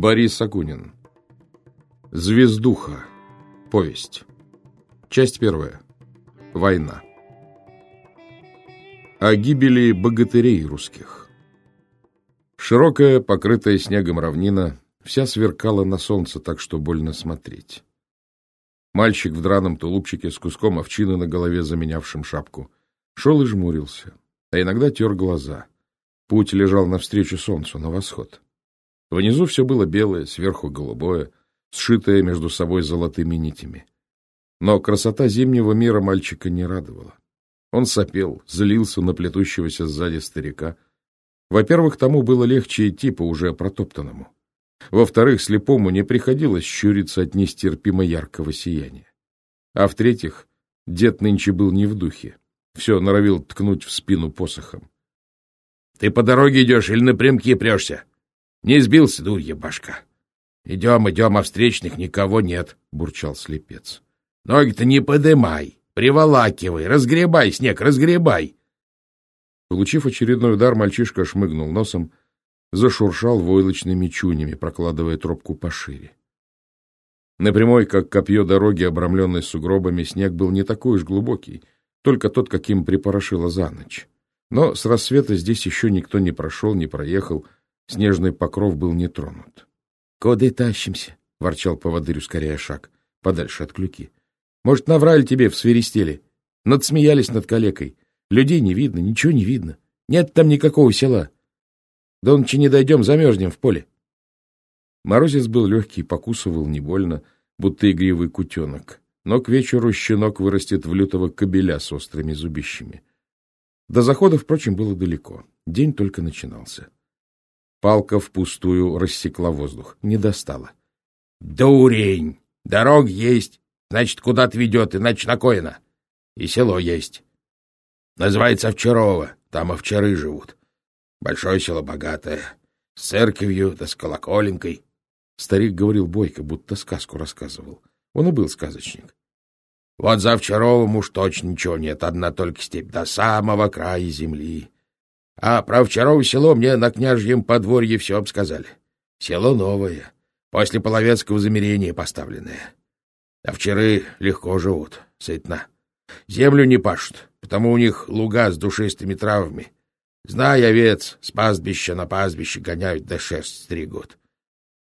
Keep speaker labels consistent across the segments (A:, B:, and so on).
A: Борис Акунин. Звездуха. Повесть. Часть первая. Война. О гибели богатырей русских. Широкая, покрытая снегом равнина, вся сверкала на солнце так, что больно смотреть. Мальчик в драном тулупчике с куском овчины на голове, заменявшим шапку, шел и жмурился, а иногда тер глаза. Путь лежал навстречу солнцу, на восход. Внизу все было белое, сверху голубое, сшитое между собой золотыми нитями. Но красота зимнего мира мальчика не радовала. Он сопел, злился на плетущегося сзади старика. Во-первых, тому было легче идти по уже протоптанному. Во-вторых, слепому не приходилось щуриться от нестерпимо яркого сияния. А в-третьих, дед нынче был не в духе. Все норовил ткнуть в спину посохом. — Ты по дороге идешь или напрямки прешься? Не сбился, дурья башка. — Идем, идем, а встречных никого нет, — бурчал слепец. — Ноги-то не подымай, приволакивай, разгребай снег, разгребай. Получив очередной удар, мальчишка шмыгнул носом, зашуршал войлочными чунями, прокладывая тропку пошире. На прямой, как копье дороги, обрамленной сугробами, снег был не такой уж глубокий, только тот, каким припорошило за ночь. Но с рассвета здесь еще никто не прошел, не проехал, снежный покров был не тронут. — Куда тащимся? — ворчал поводырь, ускоряя шаг, подальше от клюки. — Может, наврали тебе в свиристеле? Надсмеялись над калекой. Людей не видно, ничего не видно. Нет там никакого села. До ночи не дойдем, замерзнем в поле. Морозец был легкий, покусывал не больно, будто игривый кутенок. Но к вечеру щенок вырастет в лютого кобеля с острыми зубищами. До захода, впрочем, было далеко. День только начинался. Палка впустую рассекла воздух. Не достала. — Дурень! Дорог есть, значит, куда отведет, иначе на Коина. И село есть. Называется Овчарова, там овчары живут. Большое село богатое, с церковью да с колоколенкой. Старик говорил бойко, будто сказку рассказывал. Он и был сказочник. Вот за Овчаровым уж точно ничего нет, одна только степь до самого края земли. А про Овчарово село мне на княжьем подворье все обсказали. Село новое, после половецкого замерения поставленное. Овчары легко живут, сытно. Землю не пашут, потому у них луга с душистыми травами — Знай, овец, с пастбища на пастбище гоняют да шерсть стригут.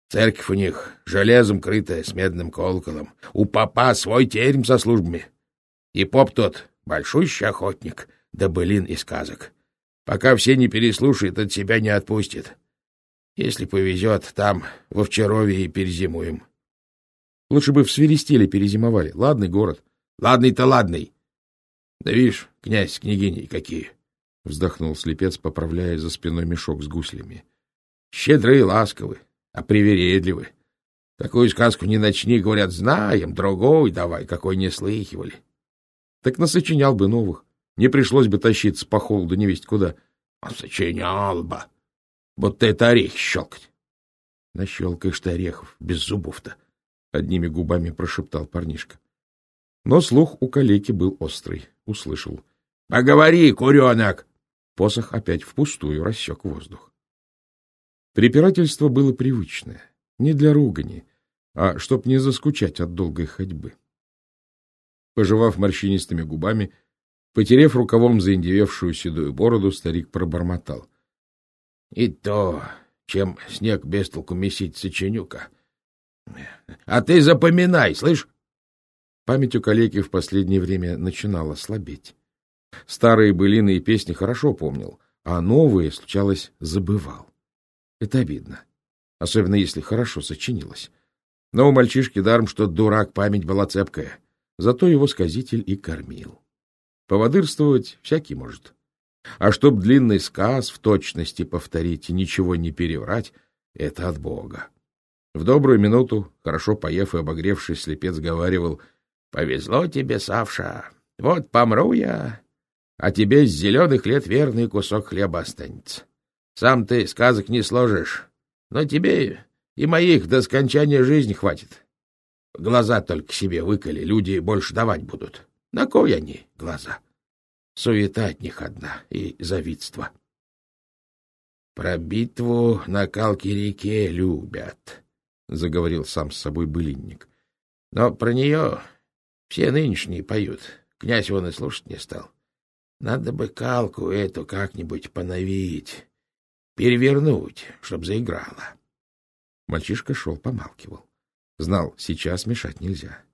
A: Церковь у них железом крытая, с медным колоколом. У папа свой терем со службами. И поп тот большущий охотник, да былин и сказок. Пока все не переслушают, от себя не отпустит. Если повезет, там, во Вчерове и перезимуем. Лучше бы в Свиристеле перезимовали. Ладный город. Ладный-то ладный. Да видишь, князь с княгиней какие. — вздохнул слепец, поправляя за спиной мешок с гуслями. — Щедрые и ласковы, а привередливы. Такую сказку не начни, говорят, знаем, другой давай, какой не слыхивали. Так насочинял бы новых. Не пришлось бы тащиться по холоду невесть куда. А сочинял бы. Будто это орехи щелкать. Нащелкаешь ты орехов, без зубов-то, — одними губами прошептал парнишка. Но слух у калеки был острый, услышал. — Поговори, куренок! Посох опять впустую рассек воздух. Препирательство было привычное, не для ругани, а чтоб не заскучать от долгой ходьбы. Пожевав морщинистыми губами, потерев рукавом заиндевевшую седую бороду, старик пробормотал. — И то, чем снег без толку месить сочинюка. — А ты запоминай, слышь? Память у калеки в последнее время начинала слабеть. Старые былины и песни хорошо помнил, а новые, случалось, забывал. Это обидно, особенно если хорошо сочинилось. Но у мальчишки даром, что дурак, память была цепкая. Зато его сказитель и кормил. Поводырствовать всякий может. А чтоб длинный сказ в точности повторить и ничего не переврать, это от Бога. В добрую минуту, хорошо поев и обогревшись, слепец говаривал, «Повезло тебе, Савша, вот помру я, а тебе с зеленых лет верный кусок хлеба останется. Сам ты сказок не сложишь, но тебе и моих до скончания жизни хватит. Глаза только себе выколи, люди больше давать будут. На кой они глаза? Суета от них одна и завидство.
B: — Про битву на Калке-реке любят, — заговорил сам с собой былинник. — Но про нее все нынешние поют. Князь вон и слушать не стал. Надо бы Калку эту как-нибудь поновить, перевернуть, чтоб заиграла.
A: Мальчишка шел, помалкивал. Знал, сейчас мешать нельзя.
B: —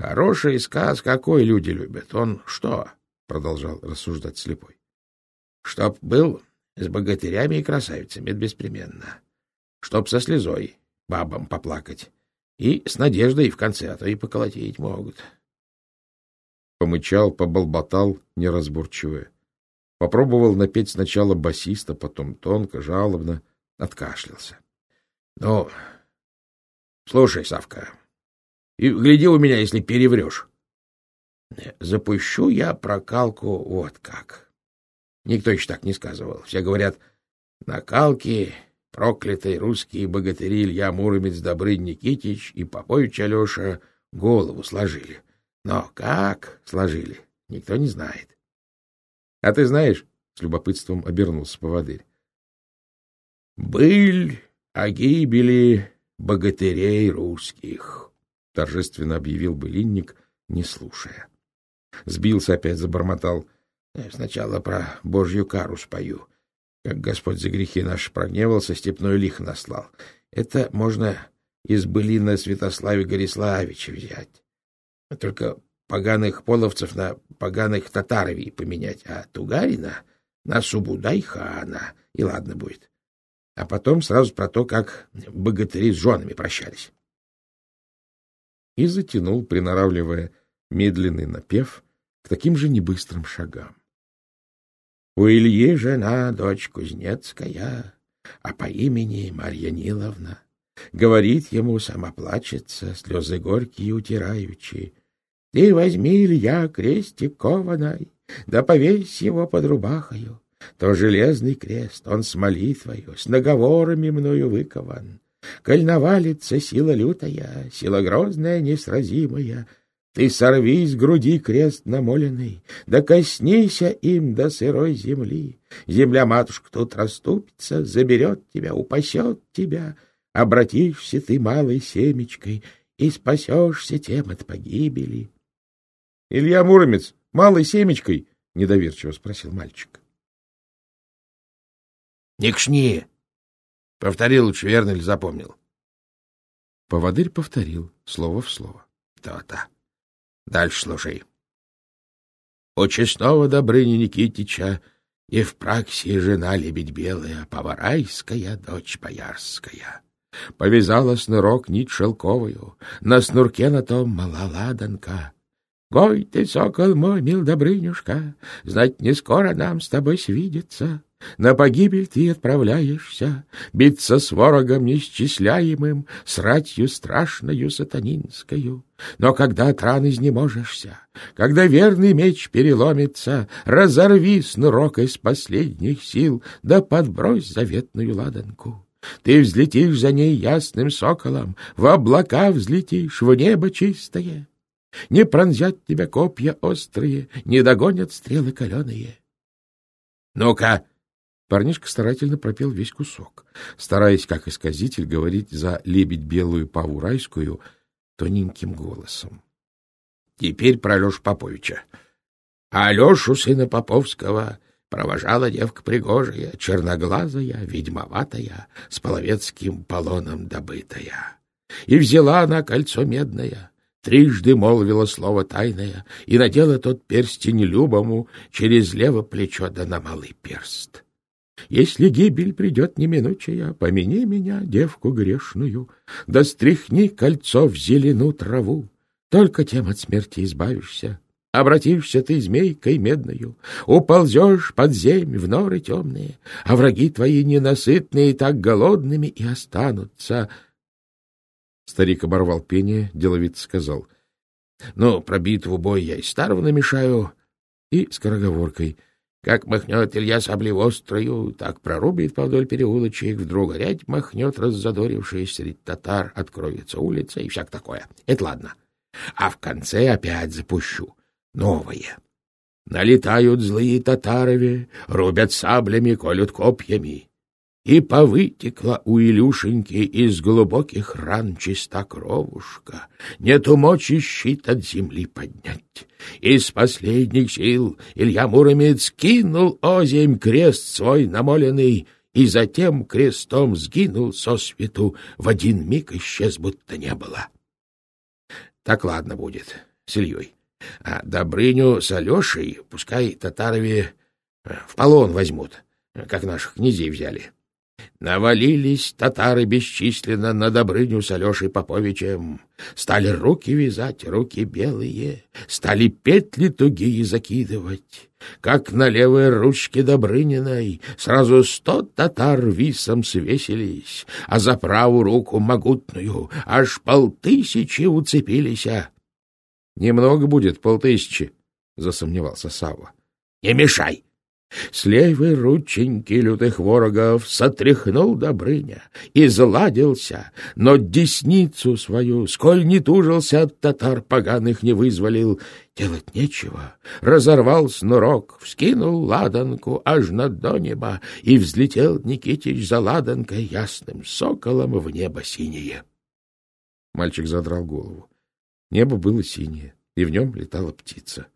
B: Хороший сказ какой люди любят. Он что? — продолжал рассуждать слепой. — Чтоб был с богатырями и красавицами, это беспременно. Чтоб со слезой бабам поплакать. И с надеждой в конце, а то и поколотить могут.
A: Помычал, поболботал неразборчиво. Попробовал напеть сначала басиста, потом тонко, жалобно, откашлялся.
B: — Ну, слушай, Савка, и гляди у меня, если переврешь. Запущу я прокалку вот как. Никто еще так не сказывал. Все говорят, на калке проклятые русские богатыри Илья Муромец, Добрынь Никитич и Попович Алеша голову сложили. Но как сложили, никто не знает.
A: — А ты знаешь? — с любопытством обернулся поводырь.
B: — Быль о гибели богатырей русских —
A: торжественно объявил былинник, не слушая. Сбился опять, забормотал.
B: — Сначала про божью кару спою. Как Господь за грехи наши прогневался, степной лих наслал. Это можно из былина Святославе Гориславича взять. Только поганых половцев на поганых татаровей поменять, а Тугарина на Субудай-хана, и ладно будет. А потом сразу про то, как богатыри с женами прощались
A: и затянул, приноравливая медленный напев к таким же небыстрым шагам.
B: У Ильи жена, дочь кузнецкая, а по имени Марья Ниловна. Говорит ему, сама плачется, слезы горькие утираючи. Ты возьми, Илья, крестик кованой, да повесь его под рубахою. То железный крест, он с молитвою, с наговорами мною выкован. Коль навалится сила лютая, сила грозная, несразимая, ты сорви с груди крест намоленный, да коснися им до сырой земли. Земля-матушка тут расступится, заберет тебя, упасет тебя, обратишься ты малой семечкой и спасешься тем от погибели.
A: — Илья Муромец, малой семечкой? — недоверчиво спросил мальчик.
B: — Не кшни! Повтори лучше, верно ли запомнил?
A: Поводырь повторил, слово в слово.
B: То-то. Дальше слушай. У честного Добрыни Никитича и в праксе жена лебедь белая, поварайская, дочь боярская. Повязала снурок нить шелковую, на снурке на том мала ладанка. Гой ты, сокол мой, мил Добрынюшка, знать не скоро нам с тобой свидеться. На погибель ты отправляешься, биться с ворогом неисчисляемым, с ратью страшною сатанинскою. Но когда от ран изнеможешься, когда верный меч переломится, разорви снурок из последних сил, да подбрось заветную ладанку. Ты взлетишь за ней ясным соколом, в облака взлетишь, в небо чистое. Не пронзят тебя копья острые, не догонят стрелы каленые. — Ну-ка,
A: Парнишка старательно пропел весь кусок, стараясь, как исказитель, говорить за лебедь белую паву райскую тоненьким голосом.
B: — Теперь про Алешу Поповича. А Алешу, сына Поповского, провожала девка пригожая, черноглазая, ведьмоватая, с половецким полоном добытая. И взяла она кольцо медное, трижды молвила слово тайное и надела тот перстень любому через лево плечо да на малый перст. Если гибель придет неминучая, помяни меня, девку грешную, да стряхни кольцо в зелену траву, только тем от смерти избавишься. Обратишься ты змейкой медною, уползешь под земь в норы темные, а враги твои ненасытные так голодными и останутся.
A: Старик оборвал пение, деловито сказал.
B: — Ну, про битву бой я и старого намешаю. И скороговоркой — как махнет Илья саблей острою, так прорубит повдоль переулочек, вдруг горять махнет раззадорившись среди татар, откроется улица и всяк такое. Это ладно. А в конце опять запущу. Новое. Налетают злые татарове, рубят саблями, колют копьями. И повытекла у Илюшеньки из глубоких ран чиста кровушка, нету мочи щит от земли поднять. Из последних сил Илья Муромец кинул озимь крест свой намоленный, и затем крестом сгинул со свету, в один миг исчез, будто не было. Так ладно будет с Ильей. А Добрыню с Алешей пускай татарове э, в полон возьмут, как наших князей взяли. Навалились татары бесчисленно на Добрыню с Алешей Поповичем. Стали руки вязать, руки белые, стали петли тугие закидывать. Как на левой ручке Добрыниной сразу сто татар висом свесились, а за правую руку могутную аж полтысячи уцепились.
A: — Немного будет, полтысячи, — засомневался Савва.
B: — Не мешай! С левой рученьки лютых ворогов сотряхнул Добрыня и заладился, но десницу свою, сколь не тужился от татар поганых не вызволил, делать нечего. Разорвал снурок, вскинул ладанку аж над до неба, и взлетел Никитич за ладанкой ясным соколом в небо синее.
A: Мальчик задрал голову. Небо было синее, и в нем летала птица.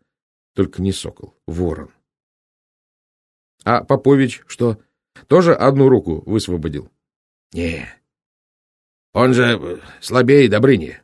A: Только не сокол, ворон. А Попович что, тоже одну руку высвободил?
B: — Не, он же слабее Добрыни.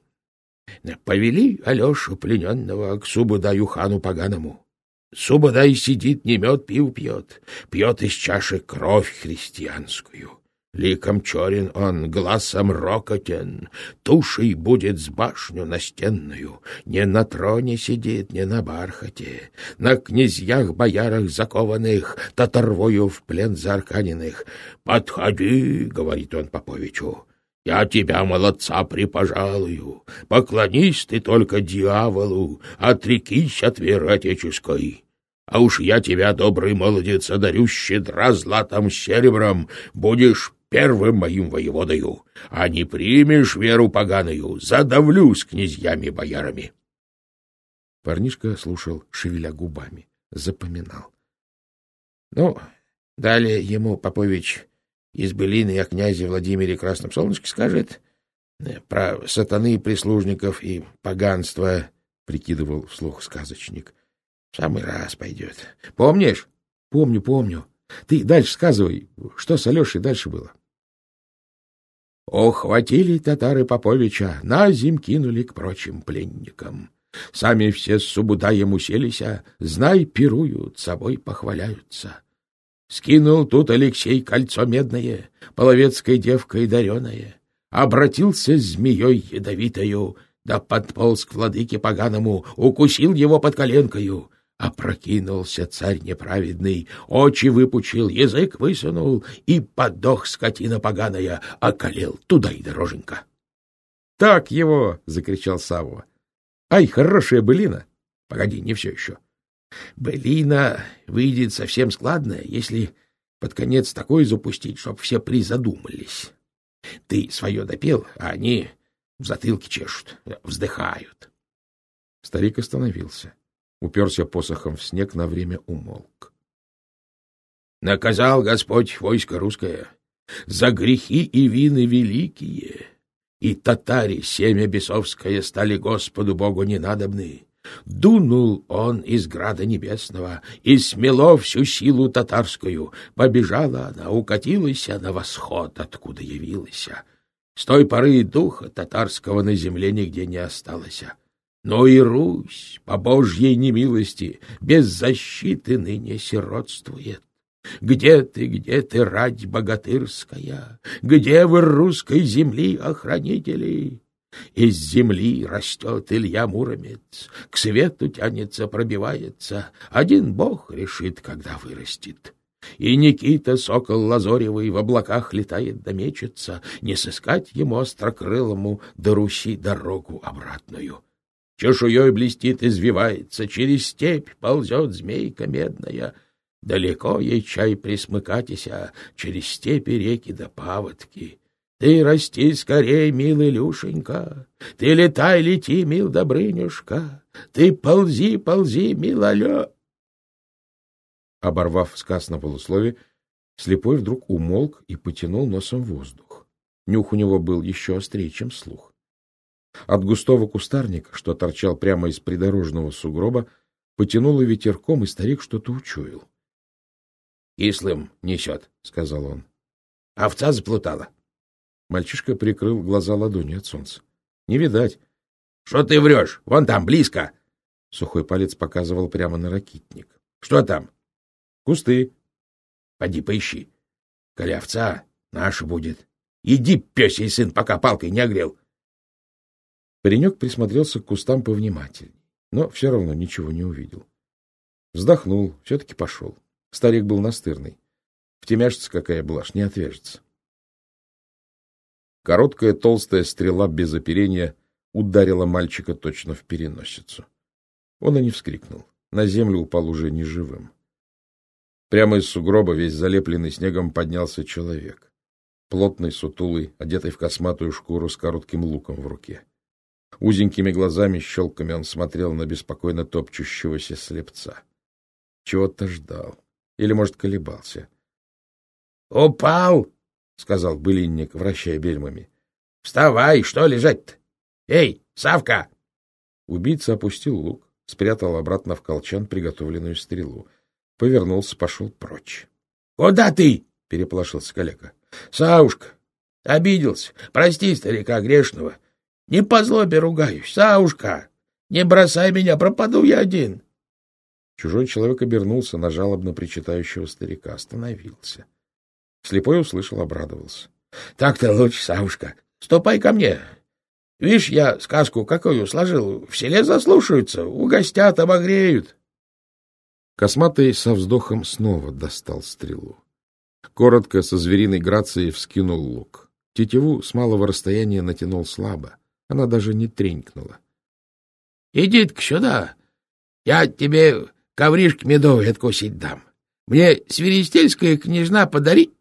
B: Повели Алешу плененного к Субудаю хану поганому. Субудай сидит, не мед пив пьет, пьет из чаши кровь христианскую. Ликом черен он, глазом рокотен, тушей будет с башню настенную, не на троне сидит, не на бархате, на князьях-боярах закованных, татарвою в плен зарканенных. «Подходи», — говорит он Поповичу, — «я тебя, молодца, припожалую, поклонись ты только дьяволу, отрекись от веры отеческой». А уж я тебя, добрый молодец, одарю щедра златом серебром, будешь первым моим воеводою, а не примешь веру поганую, задавлю с князьями-боярами.
A: Парнишка слушал, шевеля губами, запоминал.
B: Ну, далее ему Попович из Былины о князе Владимире Красном Солнышке скажет э, про сатаны прислужников и поганство, — прикидывал вслух сказочник. — В самый раз пойдет. Помнишь?
A: — Помню, помню. Ты дальше сказывай, что с Алешей дальше было.
B: Охватили татары Поповича, на зим кинули к прочим пленникам. Сами все с Субудаем уселися, знай, пируют, собой похваляются. Скинул тут Алексей кольцо медное, половецкой девкой дареное, обратился змеей ядовитою, да подполз к владыке поганому, укусил его под коленкою — Опрокинулся царь неправедный, очи выпучил, язык высунул, и подох скотина поганая, околел туда и дороженька.
A: — Так его! — закричал Савва. — Ай, хорошая былина!
B: — Погоди, не все еще. Былина выйдет совсем складная, если под конец такой запустить, чтоб все призадумались. Ты свое допел, а они в затылке чешут, вздыхают.
A: Старик остановился уперся посохом в снег, на время умолк.
B: «Наказал Господь войско русское за грехи и вины великие, и татари семя бесовское стали Господу Богу ненадобны. Дунул он из града небесного, и смело всю силу татарскую. Побежала она, укатилась на восход, откуда явилась. С той поры духа татарского на земле нигде не осталось. Но и Русь, по Божьей немилости, без защиты ныне сиротствует. Где ты, где ты, рать богатырская? Где вы русской земли охранители? Из земли растет Илья Муромец, к свету тянется, пробивается. Один бог решит, когда вырастет. И Никита, сокол лазоревый, в облаках летает да мечется, не сыскать ему острокрылому до Руси дорогу обратную чешуей блестит, извивается, через степь ползет змейка медная. Далеко ей чай присмыкатися, через степи реки да паводки. Ты расти скорей, милый Люшенька, ты летай, лети, мил Добрынюшка, ты ползи, ползи, милалё.
A: Оборвав сказ на полуслове, Слепой вдруг умолк и потянул носом воздух. Нюх у него был еще острее, чем слух. От густого кустарника, что торчал прямо из придорожного сугроба, потянуло ветерком, и старик что-то учуял.
B: — Кислым несет, — сказал он. — Овца заплутала.
A: Мальчишка прикрыл глаза ладонью от солнца. — Не видать.
B: — Что ты врешь? Вон там, близко.
A: Сухой палец показывал прямо на ракитник.
B: — Что там?
A: — Кусты.
B: — Поди поищи. Коли овца, наша будет. Иди, пёсий сын, пока палкой не огрел.
A: Паренек присмотрелся к кустам повнимательней, но все равно ничего не увидел. Вздохнул, все-таки пошел. Старик был настырный. Втемяшится какая блажь, не отвяжется. Короткая толстая стрела без оперения ударила мальчика точно в переносицу. Он и не вскрикнул. На землю упал уже неживым. Прямо из сугроба, весь залепленный снегом, поднялся человек. Плотный, сутулый, одетый в косматую шкуру с коротким луком в руке. Узенькими глазами щелками он смотрел на беспокойно топчущегося слепца. Чего-то ждал. Или, может, колебался.
B: «Упал!» — сказал
A: былинник, вращая бельмами.
B: «Вставай! Что лежать-то? Эй, Савка!»
A: Убийца опустил лук, спрятал обратно в колчан приготовленную стрелу. Повернулся, пошел прочь.
B: — Куда ты? — переполошился коллега. — Саушка, обиделся. Прости старика грешного. Не по злобе ругаюсь. Саушка, не бросай меня, пропаду я один.
A: Чужой человек обернулся на жалобно причитающего старика, остановился. Слепой услышал, обрадовался.
B: — Так-то лучше, Савушка. Ступай ко мне. Видишь, я сказку какую сложил. В селе заслушаются, угостят, обогреют.
A: Косматый со вздохом снова достал стрелу. Коротко, со звериной грацией вскинул лук. Тетиву с малого расстояния натянул слабо. Она даже не тренькнула.
B: — Иди-ка сюда. Я тебе ковришки медовые откусить дам. Мне свиристельская княжна подари